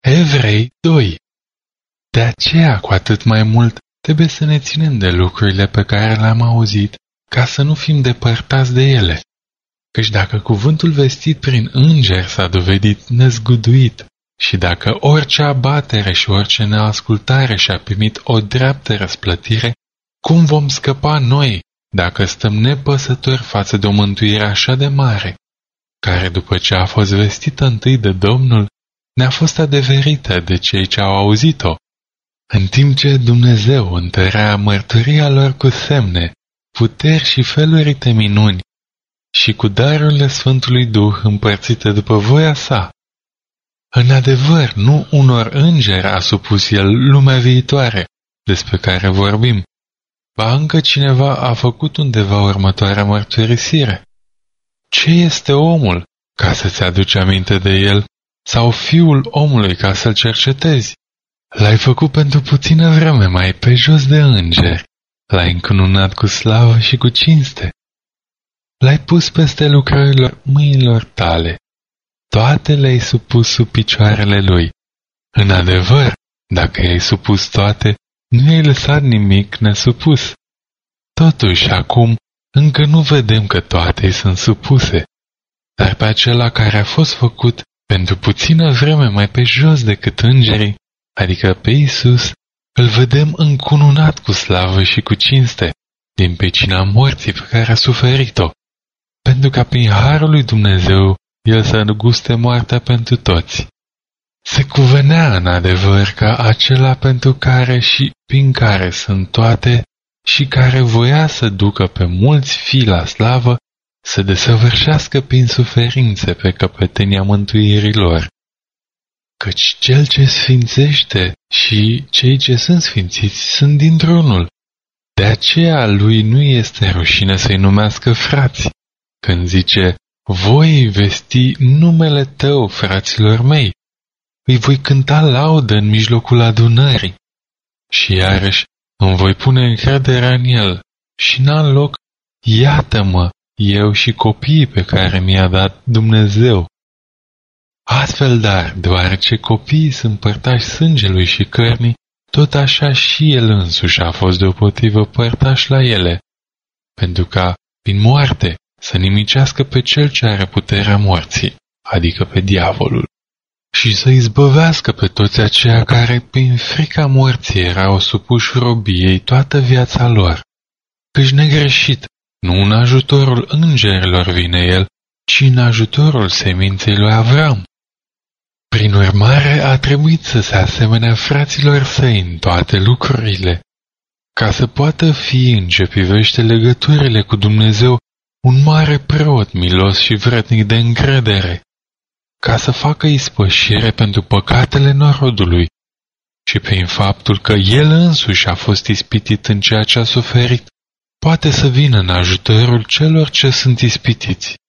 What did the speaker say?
Evrei 2 De aceea, cu atât mai mult, trebuie să ne ținem de lucrurile pe care le-am auzit, ca să nu fim depărtați de ele. Căci dacă cuvântul vestit prin înger s-a dovedit nezguduit și dacă orice abatere și orice neascultare și-a primit o dreaptă răsplătire, cum vom scăpa noi dacă stăm nepăsători față de o mântuire așa de mare, care după ce a fost vestită întâi de Domnul, ne-a fost adeverită de cei ce au auzit-o, în timp ce Dumnezeu întărea mărturia lor cu semne, puteri și felurite minuni și cu darurile Sfântului Duh împărțite după voia sa. În adevăr, nu unor îngeri a supus el lumea viitoare, despre care vorbim, ba încă cineva a făcut undeva următoarea mărturisire. Ce este omul, ca să-ți aduci aminte de el, sau fiul omului ca să-l cercetezi? L-ai făcut pentru puțină vreme mai pe jos de îngeri, l-ai încununat cu slavă și cu cinste. L-ai pus peste lucrările mâinilor tale, toate le-ai supus sub picioarele lui. În adevăr, dacă i-ai supus toate, nu i-ai lăsat nimic nesupus. Totuși, acum, încă nu vedem că toate sunt supuse, dar pe acela care a fost făcut pentru puțină vreme mai pe jos decât îngerii, adică pe Isus, îl vedem încununat cu slavă și cu cinste, din pecina morții pe care a suferit-o, pentru ca prin harul lui Dumnezeu el să înguste moartea pentru toți. Se cuvenea în adevăr ca acela pentru care și prin care sunt toate și care voia să ducă pe mulți fii la slavă, să desăvârșească prin suferințe pe căpetenia mântuirilor. Căci cel ce sfințește și cei ce sunt sfințiți sunt dintr-unul. De aceea lui nu este rușine să-i numească frați, când zice, voi vesti numele tău, fraților mei, îi voi cânta laudă în mijlocul adunării. Și iarăși îmi voi pune încrederea în el și n-am loc, iată-mă, eu și copiii pe care mi-a dat Dumnezeu. Astfel, dar, deoarece copiii sunt părtași sângelui și cărnii, tot așa și el însuși a fost deopotrivă părtaș la ele, pentru ca, prin moarte, să nimicească pe cel ce are puterea morții, adică pe diavolul și să izbăvească pe toți aceia care, prin frica morții, erau supuși robiei toată viața lor. Căci negreșit, nu în ajutorul îngerilor vine el, ci în ajutorul seminței lui Avram. Prin urmare, a trebuit să se asemenea fraților săi în toate lucrurile, ca să poată fi în ce privește legăturile cu Dumnezeu un mare preot milos și vrednic de încredere ca să facă ispășire pentru păcatele norodului și prin faptul că el însuși a fost ispitit în ceea ce a suferit, poate să vină în ajutorul celor ce sunt ispitiți.